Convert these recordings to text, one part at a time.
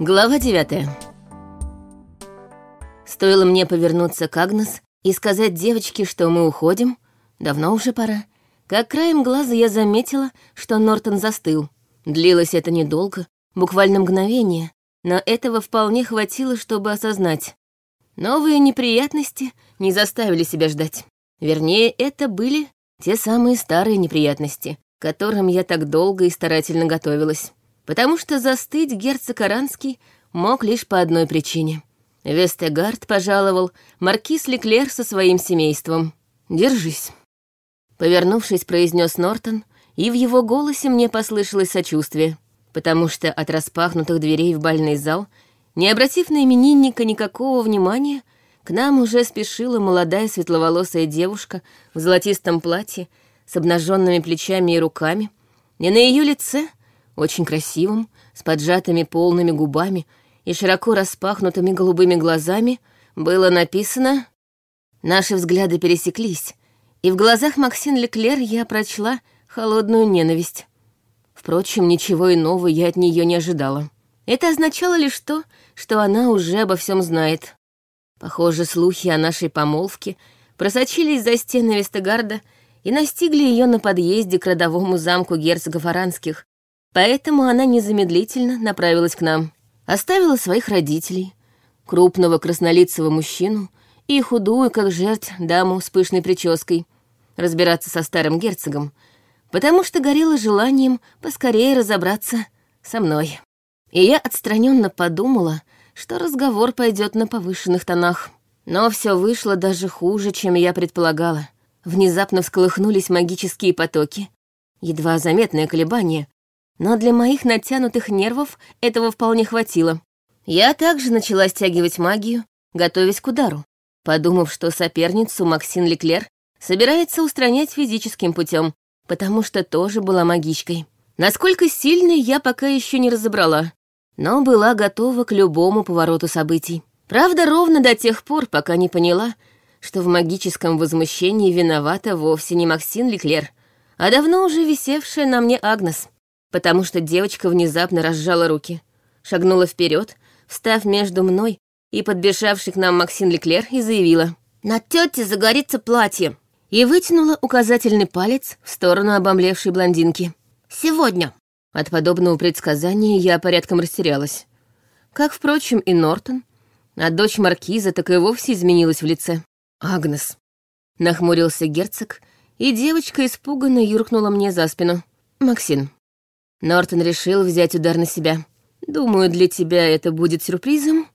Глава девятая. Стоило мне повернуться к Агнес и сказать девочке, что мы уходим, давно уже пора, как краем глаза я заметила, что Нортон застыл. Длилось это недолго, буквально мгновение, но этого вполне хватило, чтобы осознать. Новые неприятности не заставили себя ждать. Вернее, это были те самые старые неприятности, к которым я так долго и старательно готовилась потому что застыть герцог Аранский мог лишь по одной причине. Вестегард пожаловал маркиз Леклер со своим семейством. «Держись». Повернувшись, произнес Нортон, и в его голосе мне послышалось сочувствие, потому что от распахнутых дверей в бальный зал, не обратив на именинника никакого внимания, к нам уже спешила молодая светловолосая девушка в золотистом платье с обнаженными плечами и руками, и на ее лице — очень красивым, с поджатыми полными губами и широко распахнутыми голубыми глазами, было написано «Наши взгляды пересеклись», и в глазах Максин Леклер я прочла холодную ненависть. Впрочем, ничего иного я от нее не ожидала. Это означало лишь то, что она уже обо всем знает. Похоже, слухи о нашей помолвке просочились за стены Вестегарда и настигли ее на подъезде к родовому замку герцогов Аранских, Поэтому она незамедлительно направилась к нам. Оставила своих родителей, крупного краснолицего мужчину и худую, как жерть, даму с пышной прической, разбираться со старым герцогом, потому что горела желанием поскорее разобраться со мной. И я отстраненно подумала, что разговор пойдет на повышенных тонах. Но все вышло даже хуже, чем я предполагала. Внезапно всколыхнулись магические потоки. Едва заметное колебание, но для моих натянутых нервов этого вполне хватило. Я также начала стягивать магию, готовясь к удару, подумав, что соперницу Максин Леклер собирается устранять физическим путем, потому что тоже была магичкой. Насколько сильной я пока еще не разобрала, но была готова к любому повороту событий. Правда, ровно до тех пор, пока не поняла, что в магическом возмущении виновата вовсе не Максин Леклер, а давно уже висевшая на мне Агнес потому что девочка внезапно разжала руки, шагнула вперед, встав между мной и подбежавший к нам Максим Леклер и заявила «На тете загорится платье!» и вытянула указательный палец в сторону обомлевшей блондинки. «Сегодня!» От подобного предсказания я порядком растерялась. Как, впрочем, и Нортон, а дочь Маркиза так и вовсе изменилась в лице. «Агнес!» Нахмурился герцог, и девочка испуганно юркнула мне за спину. «Максим, Нортон решил взять удар на себя. Думаю, для тебя это будет сюрпризом,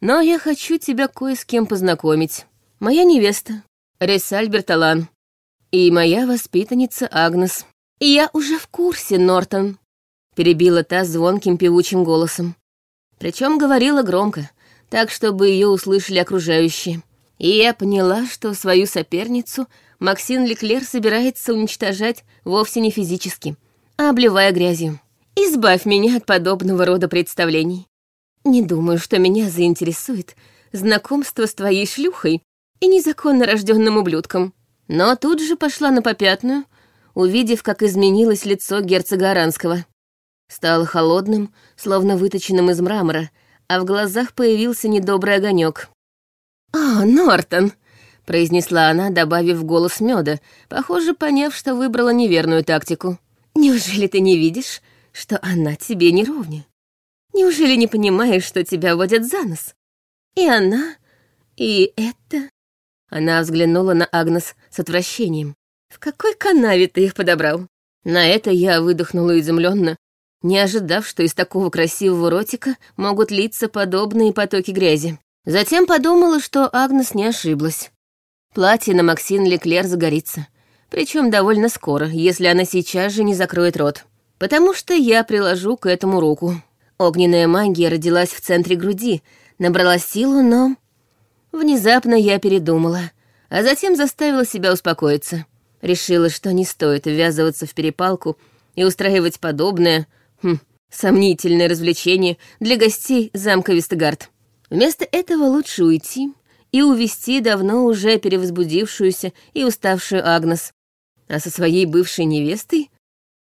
но я хочу тебя кое с кем познакомить. Моя невеста, Ресаль Берталан, и моя воспитанница Агнес. И я уже в курсе, Нортон, перебила та звонким певучим голосом. Причем говорила громко, так, чтобы ее услышали окружающие. И я поняла, что свою соперницу Максин Леклер собирается уничтожать вовсе не физически, обливая грязью. Избавь меня от подобного рода представлений. Не думаю, что меня заинтересует знакомство с твоей шлюхой и незаконно рожденным ублюдком. Но тут же пошла на попятную, увидев, как изменилось лицо герцога Аранского. Стало холодным, словно выточенным из мрамора, а в глазах появился недобрый огонек. «О, Нортон!» — произнесла она, добавив голос меда, похоже, поняв, что выбрала неверную тактику. Неужели ты не видишь, что она тебе не ровня? Неужели не понимаешь, что тебя водят за нос? И она, и это...» Она взглянула на Агнес с отвращением. «В какой канаве ты их подобрал?» На это я выдохнула изумленно, не ожидав, что из такого красивого ротика могут литься подобные потоки грязи. Затем подумала, что Агнес не ошиблась. Платье на Максин Леклер загорится причем довольно скоро, если она сейчас же не закроет рот. Потому что я приложу к этому руку. Огненная магия родилась в центре груди, набрала силу, но... Внезапно я передумала, а затем заставила себя успокоиться. Решила, что не стоит ввязываться в перепалку и устраивать подобное, хм, сомнительное развлечение для гостей замка Вестегард. Вместо этого лучше уйти и увести давно уже перевозбудившуюся и уставшую Агнес, а со своей бывшей невестой,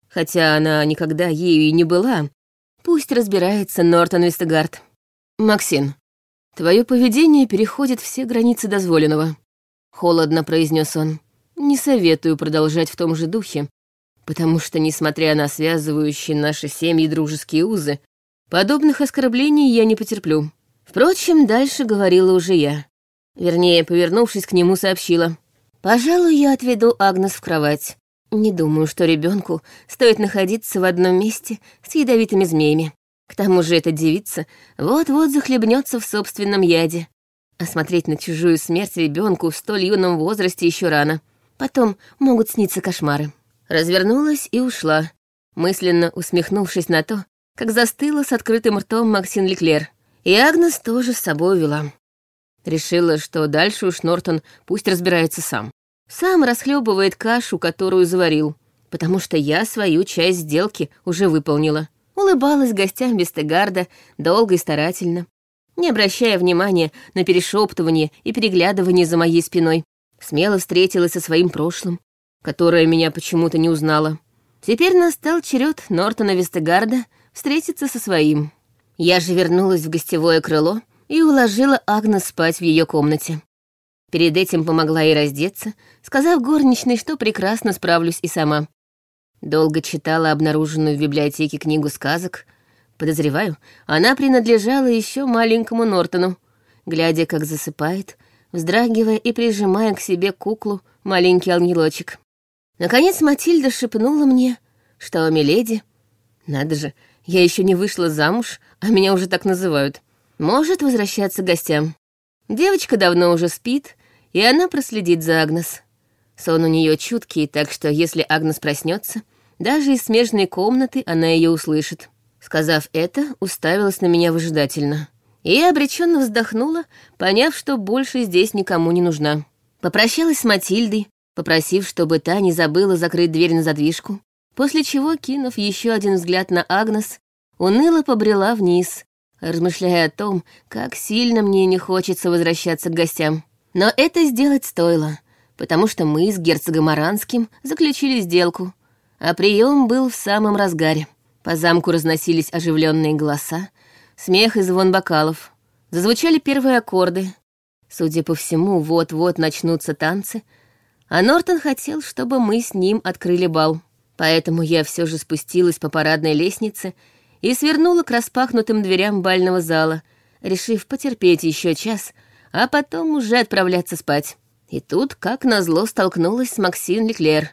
хотя она никогда ею и не была, Пусть разбирается Нортон Вестегард. Максин, твое поведение переходит все границы дозволенного. Холодно произнес он. Не советую продолжать в том же духе, потому что, несмотря на связывающие наши семьи дружеские узы, подобных оскорблений я не потерплю. Впрочем, дальше говорила уже я. Вернее, повернувшись к нему, сообщила. «Пожалуй, я отведу Агнес в кровать. Не думаю, что ребенку стоит находиться в одном месте с ядовитыми змеями. К тому же эта девица вот-вот захлебнется в собственном яде. А смотреть на чужую смерть ребенку в столь юном возрасте еще рано. Потом могут сниться кошмары. Развернулась и ушла, мысленно усмехнувшись на то, как застыла с открытым ртом Максин Леклер. И Агнес тоже с собой увела. Решила, что дальше уж Нортон пусть разбирается сам. Сам расхлебывает кашу, которую заварил, потому что я свою часть сделки уже выполнила. Улыбалась гостям Вестегарда долго и старательно, не обращая внимания на перешептывание и переглядывание за моей спиной смело встретилась со своим прошлым, которое меня почему-то не узнала. Теперь настал черед Нортона Вестегарда встретиться со своим. Я же вернулась в гостевое крыло и уложила Агнес спать в ее комнате. Перед этим помогла ей раздеться, сказав горничной, что прекрасно справлюсь и сама. Долго читала обнаруженную в библиотеке книгу сказок. Подозреваю, она принадлежала еще маленькому Нортону. Глядя, как засыпает, вздрагивая и прижимая к себе куклу маленький ангелочек. Наконец Матильда шепнула мне, что Миледи... Надо же, я еще не вышла замуж, а меня уже так называют. Может возвращаться к гостям. Девочка давно уже спит, и она проследит за Агнес. Сон у нее чуткий, так что если Агнес проснется, даже из смежной комнаты она ее услышит. Сказав это, уставилась на меня выжидательно и обреченно вздохнула, поняв, что больше здесь никому не нужна. Попрощалась с Матильдой, попросив, чтобы та не забыла закрыть дверь на задвижку, после чего, кинув еще один взгляд на Агнес, уныло побрела вниз, размышляя о том, как сильно мне не хочется возвращаться к гостям. Но это сделать стоило, потому что мы с герцогом Аранским заключили сделку, а прием был в самом разгаре. По замку разносились оживленные голоса, смех и звон бокалов. Зазвучали первые аккорды. Судя по всему, вот-вот начнутся танцы, а Нортон хотел, чтобы мы с ним открыли бал. Поэтому я все же спустилась по парадной лестнице и свернула к распахнутым дверям бального зала, решив потерпеть еще час, а потом уже отправляться спать. И тут, как назло, столкнулась с Максин Леклер,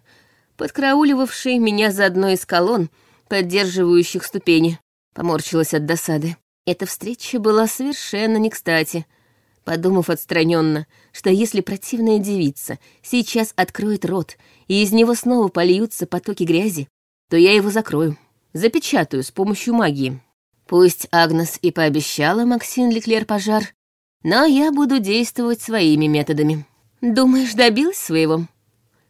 подкрауливавшей меня за одной из колонн, поддерживающих ступени. Поморщилась от досады. Эта встреча была совершенно не кстати, подумав отстраненно, что если противная девица сейчас откроет рот, и из него снова польются потоки грязи, то я его закрою, запечатаю с помощью магии. Пусть Агнес и пообещала Максин Леклер пожар, но я буду действовать своими методами. «Думаешь, добилась своего?»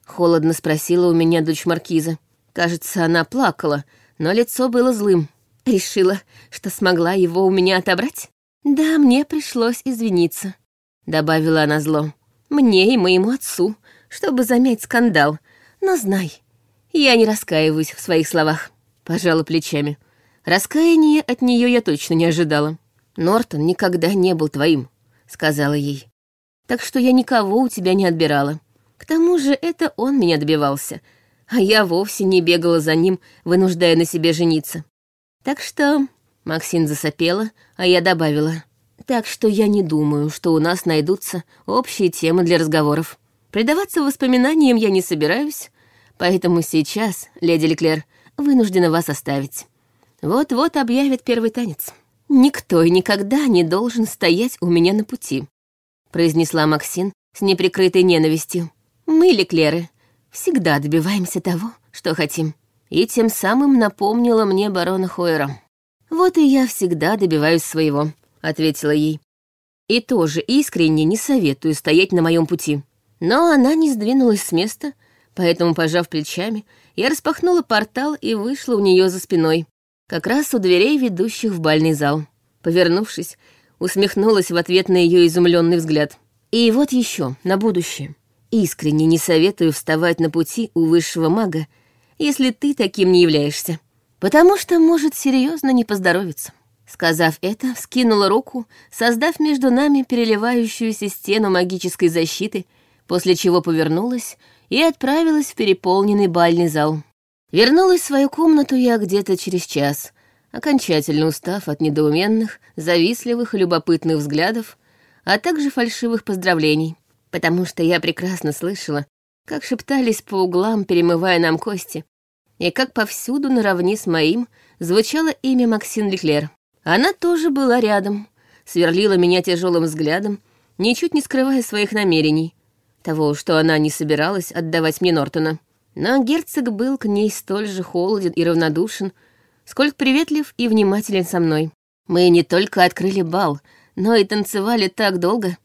Холодно спросила у меня дочь Маркиза. Кажется, она плакала, но лицо было злым. Решила, что смогла его у меня отобрать? Да, мне пришлось извиниться, добавила она зло. Мне и моему отцу, чтобы замять скандал. Но знай, я не раскаиваюсь в своих словах. Пожала плечами. Раскаяния от нее я точно не ожидала. Нортон никогда не был твоим, сказала ей. Так что я никого у тебя не отбирала. К тому же это он меня добивался, а я вовсе не бегала за ним, вынуждая на себе жениться. Так что...» Максин засопела, а я добавила. «Так что я не думаю, что у нас найдутся общие темы для разговоров. Предаваться воспоминаниям я не собираюсь, поэтому сейчас, леди Леклер, вынуждена вас оставить. Вот-вот объявят первый танец. Никто и никогда не должен стоять у меня на пути», произнесла Максин с неприкрытой ненавистью. «Мы, Леклеры, всегда добиваемся того, что хотим» и тем самым напомнила мне барона Хойера. «Вот и я всегда добиваюсь своего», — ответила ей. «И тоже искренне не советую стоять на моем пути». Но она не сдвинулась с места, поэтому, пожав плечами, я распахнула портал и вышла у нее за спиной, как раз у дверей, ведущих в бальный зал. Повернувшись, усмехнулась в ответ на ее изумленный взгляд. «И вот еще, на будущее. Искренне не советую вставать на пути у высшего мага если ты таким не являешься. потому что может серьезно не поздоровиться. Сказав это, вскинула руку, создав между нами переливающуюся стену магической защиты, после чего повернулась и отправилась в переполненный бальный зал. Вернулась в свою комнату я где-то через час, окончательно устав от недоуменных, завистливых и любопытных взглядов, а также фальшивых поздравлений, потому что я прекрасно слышала, как шептались по углам, перемывая нам кости, и как повсюду наравне с моим звучало имя Максин Леклер. Она тоже была рядом, сверлила меня тяжелым взглядом, ничуть не скрывая своих намерений, того, что она не собиралась отдавать мне Нортона. Но герцог был к ней столь же холоден и равнодушен, сколько приветлив и внимателен со мной. Мы не только открыли бал, но и танцевали так долго.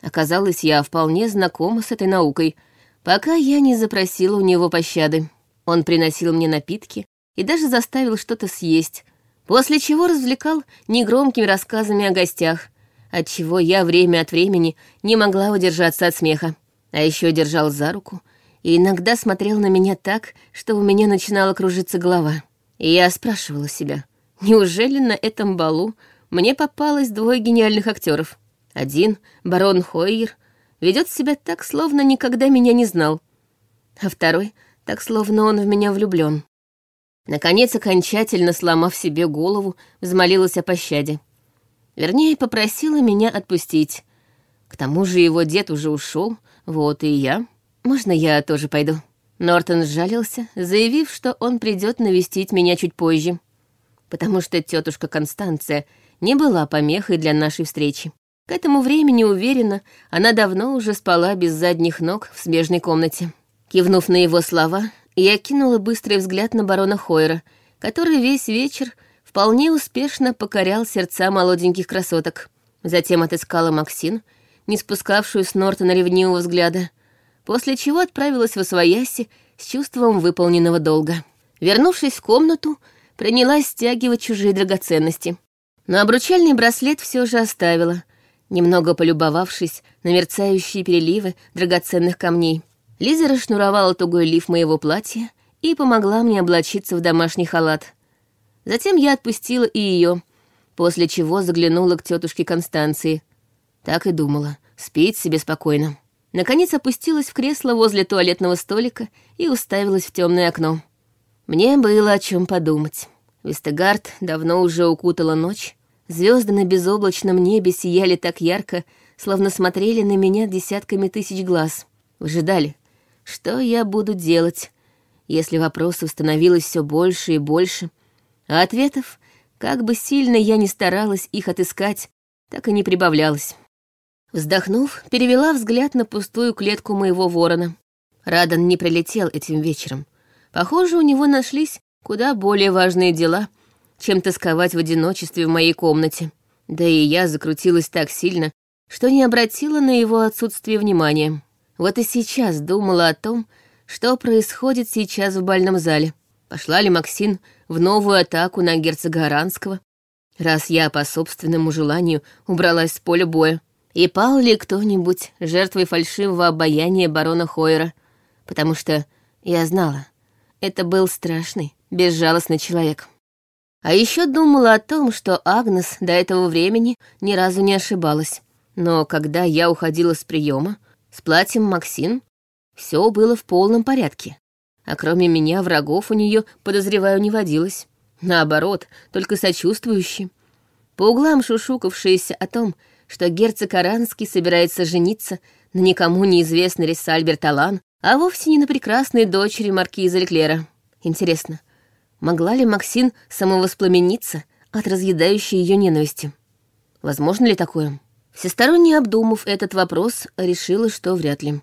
Оказалось, я вполне знакома с этой наукой, пока я не запросила у него пощады. Он приносил мне напитки и даже заставил что-то съесть, после чего развлекал негромкими рассказами о гостях, отчего я время от времени не могла удержаться от смеха. А еще держал за руку и иногда смотрел на меня так, что у меня начинала кружиться голова. И я спрашивала себя, неужели на этом балу мне попалось двое гениальных актеров? Один, барон Хойер, ведет себя так, словно никогда меня не знал, а второй, так, словно он в меня влюблен. Наконец, окончательно сломав себе голову, взмолилась о пощаде. Вернее, попросила меня отпустить. К тому же его дед уже ушел, вот и я. Можно я тоже пойду? Нортон сжалился, заявив, что он придет навестить меня чуть позже, потому что тетушка Констанция не была помехой для нашей встречи. К этому времени, уверена, она давно уже спала без задних ног в смежной комнате. Кивнув на его слова, я кинула быстрый взгляд на барона Хойера, который весь вечер вполне успешно покорял сердца молоденьких красоток. Затем отыскала Максин, не спускавшую с Нортона ревнивого взгляда, после чего отправилась в Освояси с чувством выполненного долга. Вернувшись в комнату, принялась стягивать чужие драгоценности. Но обручальный браслет все же оставила, немного полюбовавшись на мерцающие переливы драгоценных камней. Лиза расшнуровала тугой лиф моего платья и помогла мне облачиться в домашний халат. Затем я отпустила и ее, после чего заглянула к тетушке Констанции. Так и думала, спит себе спокойно. Наконец опустилась в кресло возле туалетного столика и уставилась в темное окно. Мне было о чем подумать. Вестегард давно уже укутала ночь. Звезды на безоблачном небе сияли так ярко, словно смотрели на меня десятками тысяч глаз. Выжидали, что я буду делать, если вопросов становилось все больше и больше, а ответов, как бы сильно я ни старалась их отыскать, так и не прибавлялось. Вздохнув, перевела взгляд на пустую клетку моего ворона. Радан не прилетел этим вечером. Похоже, у него нашлись куда более важные дела, чем тосковать в одиночестве в моей комнате. Да и я закрутилась так сильно, что не обратила на его отсутствие внимания. Вот и сейчас думала о том, что происходит сейчас в бальном зале. Пошла ли Максин в новую атаку на герцога Аранского, раз я по собственному желанию убралась с поля боя? И пал ли кто-нибудь жертвой фальшивого обаяния барона Хойера? Потому что я знала, это был страшный, безжалостный человек. А еще думала о том, что Агнес до этого времени ни разу не ошибалась. Но когда я уходила с приема, с платьем Максин все было в полном порядке. А кроме меня врагов у нее, подозреваю, не водилось. Наоборот, только сочувствующие. По углам шушукавшиеся о том, что герцог Аранский собирается жениться на никому неизвестной Рисальбер Талан, а вовсе не на прекрасной дочери маркиза Леклера. Интересно, могла ли Максин самовоспламениться от разъедающей ее ненависти? Возможно ли такое? Всесторонне обдумав этот вопрос, решила, что вряд ли.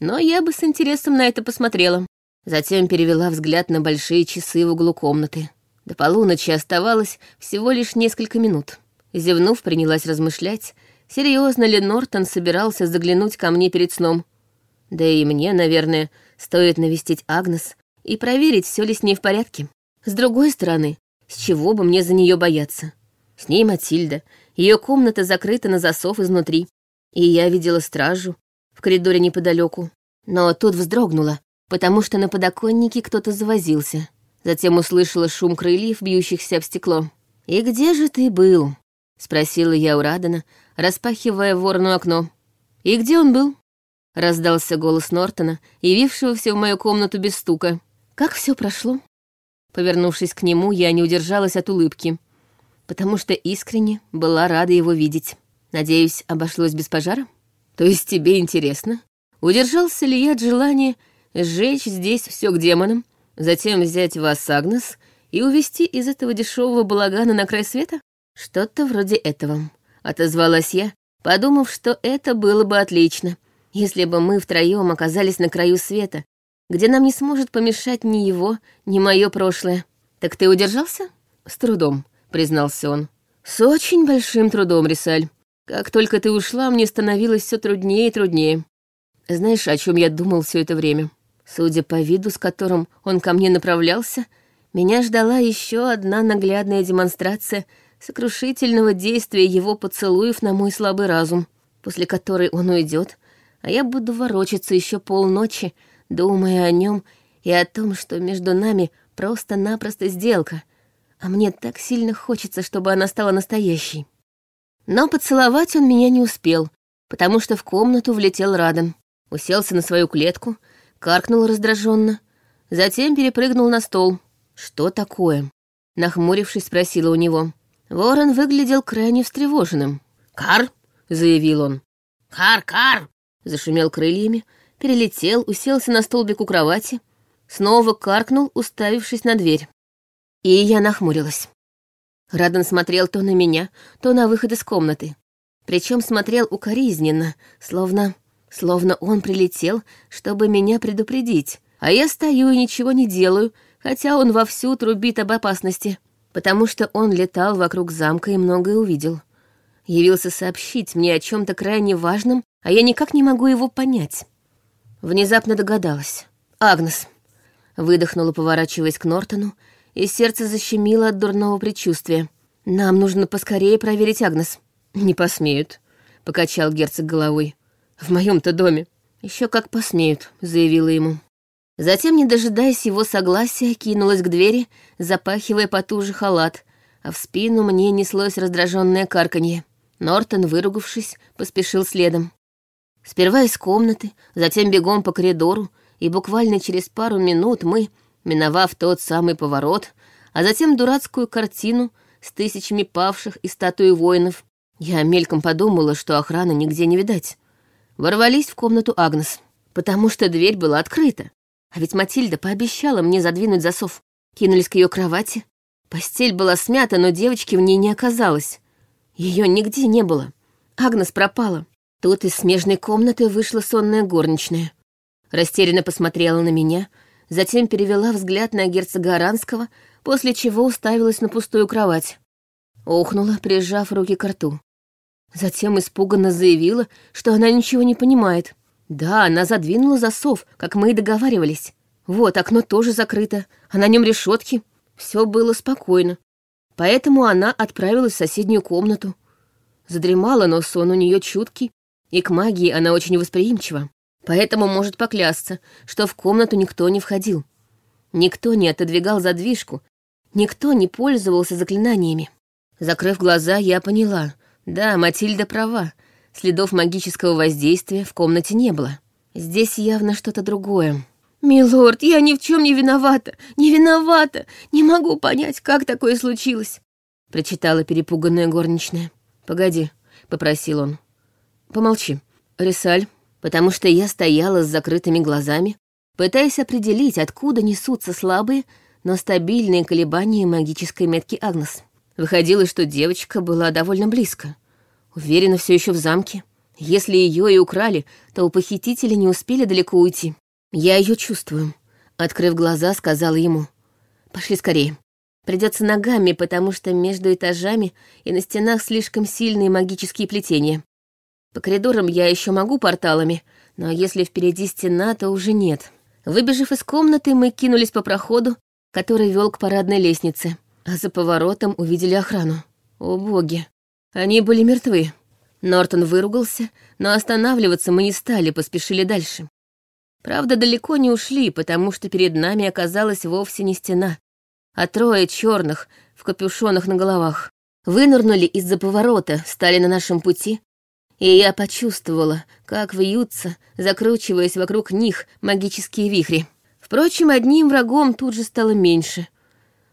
Но я бы с интересом на это посмотрела. Затем перевела взгляд на большие часы в углу комнаты. До полуночи оставалось всего лишь несколько минут. Зевнув, принялась размышлять, серьезно ли Нортон собирался заглянуть ко мне перед сном. Да и мне, наверное, стоит навестить Агнес и проверить, все ли с ней в порядке. С другой стороны, с чего бы мне за нее бояться? С ней Матильда, ее комната закрыта на засов изнутри, и я видела стражу в коридоре неподалеку. Но тут вздрогнула, потому что на подоконнике кто-то завозился. Затем услышала шум крыльев, бьющихся об стекло. «И где же ты был?» — спросила я у Радана, распахивая ворону окно. «И где он был?» — раздался голос Нортона, явившегося в мою комнату без стука. «Как все прошло?» Повернувшись к нему, я не удержалась от улыбки, потому что искренне была рада его видеть. Надеюсь, обошлось без пожара? То есть тебе интересно, удержался ли я от желания сжечь здесь все к демонам, затем взять вас, Агнес, и увезти из этого дешевого балагана на край света? Что-то вроде этого, отозвалась я, подумав, что это было бы отлично, если бы мы втроем оказались на краю света, где нам не сможет помешать ни его, ни мое прошлое. Так ты удержался? С трудом, признался он. С очень большим трудом, Рисаль. Как только ты ушла, мне становилось все труднее и труднее. Знаешь, о чем я думал все это время? Судя по виду, с которым он ко мне направлялся, меня ждала еще одна наглядная демонстрация сокрушительного действия его поцелуев на мой слабый разум, после которой он уйдет, а я буду ворочаться еще полночи, думая о нем и о том, что между нами просто-напросто сделка, а мне так сильно хочется, чтобы она стала настоящей. Но поцеловать он меня не успел, потому что в комнату влетел Радан, уселся на свою клетку, каркнул раздраженно, затем перепрыгнул на стол. «Что такое?» Нахмурившись, спросила у него. Ворон выглядел крайне встревоженным. «Кар!» — заявил он. «Кар, кар!» — зашумел крыльями, перелетел, уселся на столбик у кровати, снова каркнул, уставившись на дверь. И я нахмурилась. Радан смотрел то на меня, то на выход из комнаты. Причем смотрел укоризненно, словно... Словно он прилетел, чтобы меня предупредить, а я стою и ничего не делаю, хотя он вовсю трубит об опасности, потому что он летал вокруг замка и многое увидел. Явился сообщить мне о чем то крайне важном, а я никак не могу его понять. Внезапно догадалась. «Агнес!» Выдохнула, поворачиваясь к Нортону, и сердце защемило от дурного предчувствия. «Нам нужно поскорее проверить Агнес». «Не посмеют», — покачал герцог головой. «В моем-то доме». Еще как посмеют», — заявила ему. Затем, не дожидаясь его согласия, кинулась к двери, запахивая потуже халат, а в спину мне неслось раздраженное карканье. Нортон, выругавшись, поспешил следом. Сперва из комнаты, затем бегом по коридору, и буквально через пару минут мы, миновав тот самый поворот, а затем дурацкую картину с тысячами павших и статуи воинов, я мельком подумала, что охраны нигде не видать. Ворвались в комнату Агнес, потому что дверь была открыта. А ведь Матильда пообещала мне задвинуть засов. Кинулись к ее кровати. Постель была смята, но девочки в ней не оказалось. Ее нигде не было. Агнес пропала. Тут из смежной комнаты вышла сонная горничная. Растерянно посмотрела на меня, затем перевела взгляд на герцога Аранского, после чего уставилась на пустую кровать. Охнула, прижав руки к рту. Затем испуганно заявила, что она ничего не понимает. Да, она задвинула засов, как мы и договаривались. Вот, окно тоже закрыто, а на нем решетки. Все было спокойно. Поэтому она отправилась в соседнюю комнату. Задремала, но сон у нее чуткий, и к магии она очень восприимчива, поэтому может поклясться, что в комнату никто не входил. Никто не отодвигал задвижку, никто не пользовался заклинаниями. Закрыв глаза, я поняла. Да, Матильда права. Следов магического воздействия в комнате не было. Здесь явно что-то другое. «Милорд, я ни в чем не виновата! Не виновата! Не могу понять, как такое случилось!» Прочитала перепуганная горничная. «Погоди», — попросил он. Помолчи. Рисаль, потому что я стояла с закрытыми глазами, пытаясь определить, откуда несутся слабые, но стабильные колебания магической метки Агнес. Выходило, что девочка была довольно близко. Уверена, все еще в замке. Если ее и украли, то у похитителя не успели далеко уйти. Я ее чувствую. Открыв глаза, сказала ему. Пошли скорее. Придется ногами, потому что между этажами и на стенах слишком сильные магические плетения. По коридорам я еще могу порталами, но если впереди стена, то уже нет. Выбежав из комнаты, мы кинулись по проходу, который вел к парадной лестнице, а за поворотом увидели охрану. О боги, они были мертвы. Нортон выругался, но останавливаться мы не стали, поспешили дальше. Правда, далеко не ушли, потому что перед нами оказалась вовсе не стена, а трое черных в капюшонах на головах. Вынырнули из-за поворота, стали на нашем пути, и я почувствовала, как вьются, закручиваясь вокруг них магические вихри. Впрочем, одним врагом тут же стало меньше.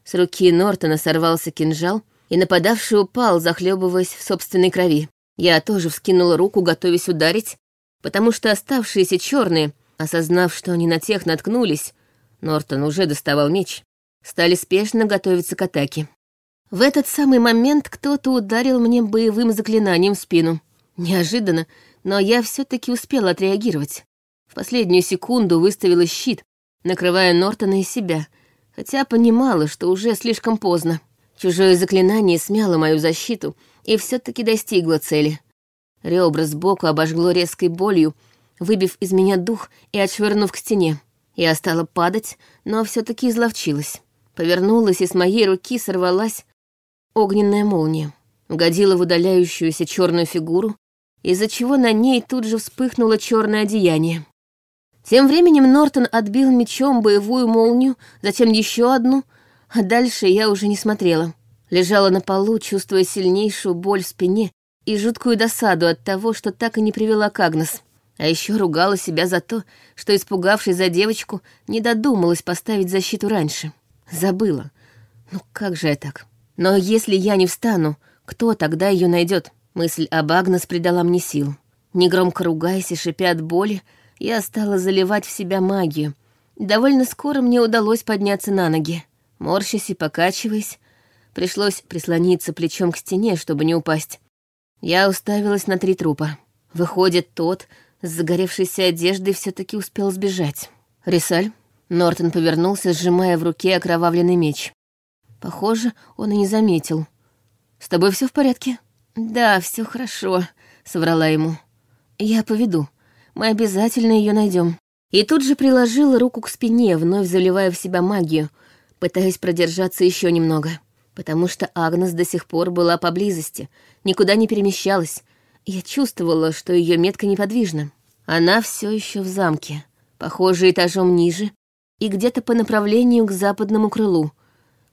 С руки Нортона сорвался кинжал, и нападавший упал, захлебываясь в собственной крови. Я тоже вскинула руку, готовясь ударить, потому что оставшиеся черные, осознав, что они на тех наткнулись, Нортон уже доставал меч, стали спешно готовиться к атаке. В этот самый момент кто-то ударил мне боевым заклинанием в спину. Неожиданно, но я все таки успела отреагировать. В последнюю секунду выставила щит, накрывая Нортона и себя, хотя понимала, что уже слишком поздно. Чужое заклинание смяло мою защиту и все таки достигло цели. Ребра сбоку обожгло резкой болью, выбив из меня дух и отшвырнув к стене. Я стала падать, но все таки изловчилась. Повернулась, и с моей руки сорвалась огненная молния. Угодила в удаляющуюся черную фигуру, из-за чего на ней тут же вспыхнуло черное одеяние. Тем временем Нортон отбил мечом боевую молнию, затем еще одну, а дальше я уже не смотрела. Лежала на полу, чувствуя сильнейшую боль в спине и жуткую досаду от того, что так и не привела к Агнес. А еще ругала себя за то, что, испугавшись за девочку, не додумалась поставить защиту раньше. Забыла. Ну как же я так? Но если я не встану, кто тогда ее найдет? Мысль об Агнес придала мне сил. Негромко ругаясь и шипя от боли, я стала заливать в себя магию. Довольно скоро мне удалось подняться на ноги. Морщась и покачиваясь, пришлось прислониться плечом к стене, чтобы не упасть. Я уставилась на три трупа. Выходит, тот с загоревшейся одеждой все таки успел сбежать. «Рисаль?» Нортон повернулся, сжимая в руке окровавленный меч. Похоже, он и не заметил. «С тобой все в порядке?» «Да, все хорошо», — соврала ему. «Я поведу. Мы обязательно ее найдем. И тут же приложила руку к спине, вновь заливая в себя магию, пытаясь продержаться еще немного. Потому что Агнес до сих пор была поблизости, никуда не перемещалась. Я чувствовала, что ее метка неподвижна. Она все еще в замке, похоже, этажом ниже, и где-то по направлению к западному крылу.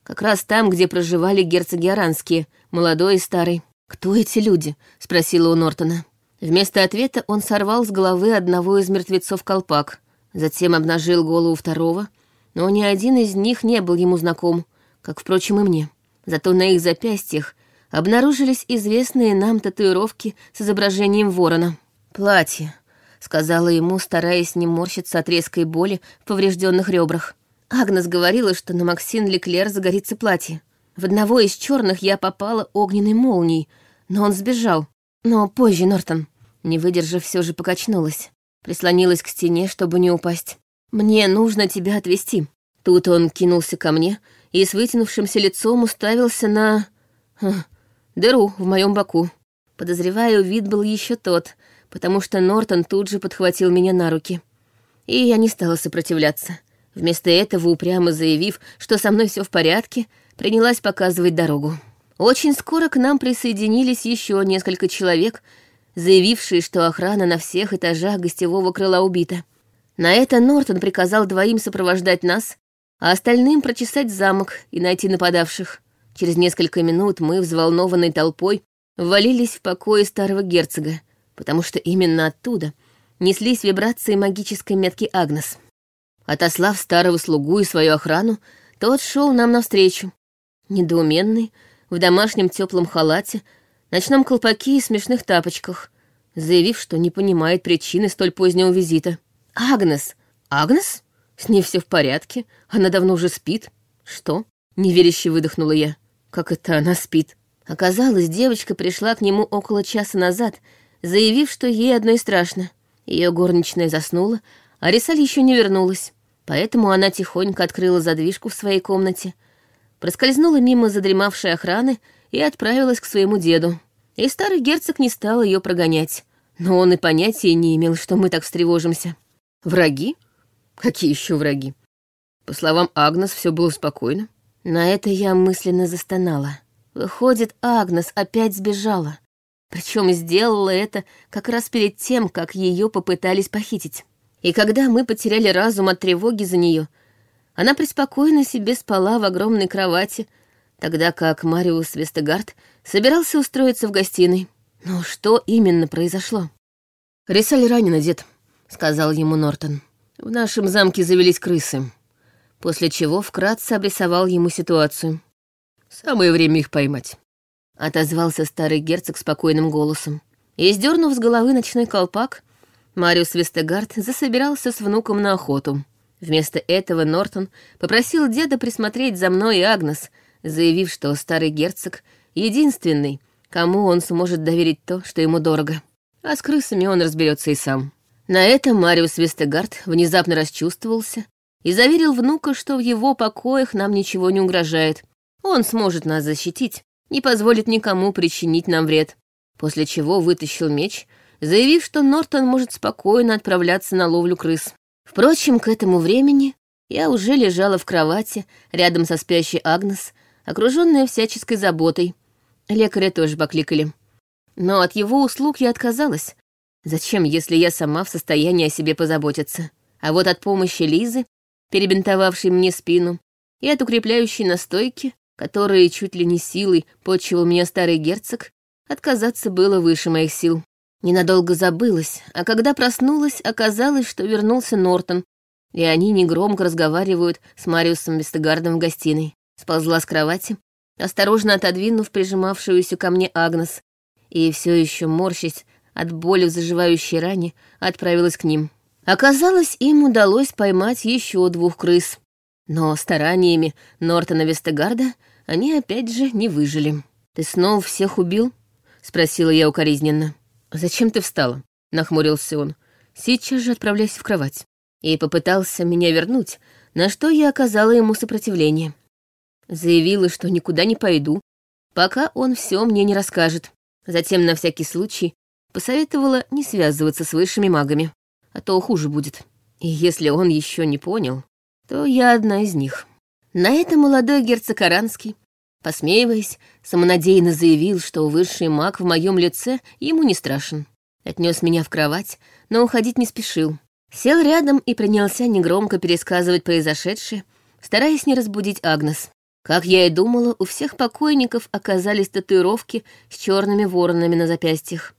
Как раз там, где проживали герцоги Аранские, молодой и старый. «Кто эти люди?» — спросила у Нортона. Вместо ответа он сорвал с головы одного из мертвецов колпак, затем обнажил голову второго, но ни один из них не был ему знаком, как, впрочем, и мне. Зато на их запястьях обнаружились известные нам татуировки с изображением ворона. «Платье», — сказала ему, стараясь не морщиться от резкой боли в поврежденных ребрах. Агнес говорила, что на Максин Леклер загорится платье. В одного из черных я попала огненной молнией, но он сбежал. Но позже Нортон, не выдержав, все же покачнулась. Прислонилась к стене, чтобы не упасть. «Мне нужно тебя отвезти». Тут он кинулся ко мне и с вытянувшимся лицом уставился на... Хм, дыру в моем боку. Подозреваю, вид был еще тот, потому что Нортон тут же подхватил меня на руки. И я не стала сопротивляться. Вместо этого, упрямо заявив, что со мной все в порядке, принялась показывать дорогу. Очень скоро к нам присоединились еще несколько человек, заявившие, что охрана на всех этажах гостевого крыла убита. На это Нортон приказал двоим сопровождать нас, а остальным прочесать замок и найти нападавших. Через несколько минут мы, взволнованной толпой, ввалились в покои старого герцога, потому что именно оттуда неслись вибрации магической метки Агнес. Отослав старого слугу и свою охрану, тот шел нам навстречу, недоуменный, в домашнем теплом халате, ночном колпаке и смешных тапочках, заявив, что не понимает причины столь позднего визита. «Агнес! Агнес? С ней все в порядке, она давно уже спит». «Что?» — неверяще выдохнула я. «Как это она спит?» Оказалось, девочка пришла к нему около часа назад, заявив, что ей одной страшно. Ее горничная заснула, а Рисаль еще не вернулась. Поэтому она тихонько открыла задвижку в своей комнате, проскользнула мимо задремавшей охраны и отправилась к своему деду. И старый герцог не стал ее прогонять. Но он и понятия не имел, что мы так встревожимся. Враги? Какие еще враги? По словам Агнес, все было спокойно. На это я мысленно застонала. Выходит, Агнес опять сбежала. Причем сделала это как раз перед тем, как ее попытались похитить. И когда мы потеряли разум от тревоги за нее, Она преспокойно себе спала в огромной кровати, тогда как Мариус Вестегард собирался устроиться в гостиной. Но что именно произошло? «Рисаль ранена, дед», — сказал ему Нортон. «В нашем замке завелись крысы». После чего вкратце обрисовал ему ситуацию. «Самое время их поймать», — отозвался старый герцог спокойным голосом. И, сдернув с головы ночной колпак, Мариус Вестегард засобирался с внуком на охоту. Вместо этого Нортон попросил деда присмотреть за мной и Агнес, заявив, что старый герцог — единственный, кому он сможет доверить то, что ему дорого. А с крысами он разберется и сам. На этом Мариус Вестегард внезапно расчувствовался и заверил внука, что в его покоях нам ничего не угрожает. Он сможет нас защитить, не позволит никому причинить нам вред после чего вытащил меч, заявив, что Нортон может спокойно отправляться на ловлю крыс. Впрочем, к этому времени я уже лежала в кровати рядом со спящей Агнес, окруженная всяческой заботой. Лекаря тоже покликали. Но от его услуг я отказалась. Зачем, если я сама в состоянии о себе позаботиться? А вот от помощи Лизы, перебинтовавшей мне спину, и от укрепляющей настойки, которые чуть ли не силой почивал меня старый герцог, Отказаться было выше моих сил. Ненадолго забылась, а когда проснулась, оказалось, что вернулся Нортон, и они негромко разговаривают с Мариусом Вестегардом в гостиной. Сползла с кровати, осторожно отодвинув прижимавшуюся ко мне Агнес, и все еще морщась от боли в заживающей ране, отправилась к ним. Оказалось, им удалось поймать еще двух крыс. Но стараниями Нортона Вестегарда они опять же не выжили. «Ты снова всех убил?» — спросила я укоризненно. «Зачем ты встала?» — нахмурился он. «Сейчас же отправляйся в кровать». И попытался меня вернуть, на что я оказала ему сопротивление. Заявила, что никуда не пойду, пока он все мне не расскажет. Затем на всякий случай посоветовала не связываться с высшими магами, а то хуже будет. И если он еще не понял, то я одна из них. На это молодой герцог Аранский Посмеиваясь, самонадеянно заявил, что высший маг в моем лице ему не страшен. Отнес меня в кровать, но уходить не спешил. Сел рядом и принялся негромко пересказывать произошедшее, стараясь не разбудить Агнес. Как я и думала, у всех покойников оказались татуировки с черными воронами на запястьях.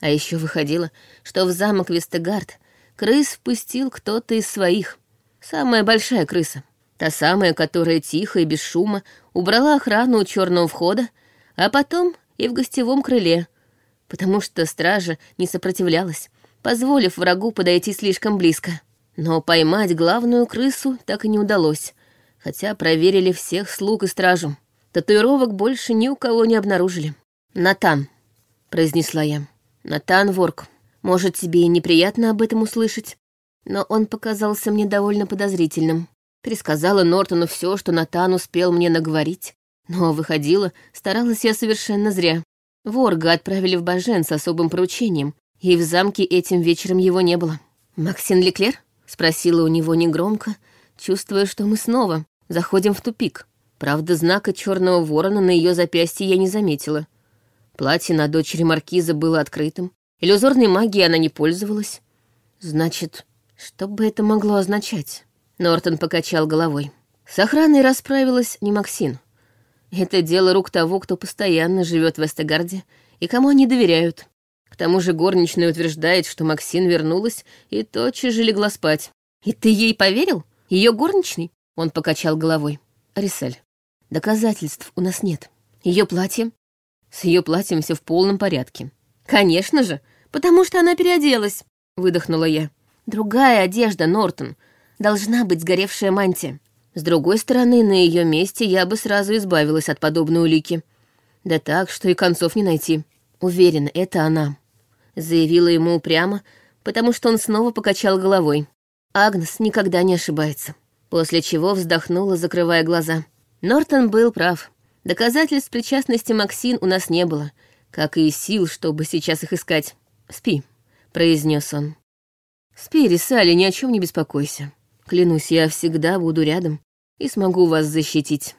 А еще выходило, что в замок Вестегард крыс впустил кто-то из своих. Самая большая крыса. Та самая, которая тихо и без шума убрала охрану у черного входа, а потом и в гостевом крыле, потому что стража не сопротивлялась, позволив врагу подойти слишком близко. Но поймать главную крысу так и не удалось, хотя проверили всех слуг и стражу. Татуировок больше ни у кого не обнаружили. «Натан», — произнесла я. «Натан Ворк. Может, тебе и неприятно об этом услышать, но он показался мне довольно подозрительным. Пересказала Нортону все, что Натан успел мне наговорить. Но выходила, старалась я совершенно зря. Ворга отправили в Бажен с особым поручением, и в замке этим вечером его не было. «Максин Леклер?» — спросила у него негромко, чувствуя, что мы снова заходим в тупик. Правда, знака черного ворона на ее запястье я не заметила. Платье на дочери маркиза было открытым. Иллюзорной магией она не пользовалась. Значит, что бы это могло означать? Нортон покачал головой. С охраной расправилась не Максин. Это дело рук того, кто постоянно живет в Эстегарде и кому они доверяют. К тому же горничная утверждает, что Максин вернулась и тотчас же легла спать. «И ты ей поверил? Ее горничный?» Он покачал головой. «Арисель, доказательств у нас нет. Ее платье? С ее платьем все в полном порядке». «Конечно же, потому что она переоделась», — выдохнула я. «Другая одежда, Нортон, должна быть сгоревшая мантия. С другой стороны, на ее месте я бы сразу избавилась от подобной улики. Да так, что и концов не найти. Уверена, это она. Заявила ему упрямо, потому что он снова покачал головой. Агнес никогда не ошибается. После чего вздохнула, закрывая глаза. Нортон был прав. Доказательств причастности Максин у нас не было, как и сил, чтобы сейчас их искать. «Спи», — произнес он. «Спи, Рисали, ни о чем не беспокойся. Клянусь, я всегда буду рядом и смогу вас защитить.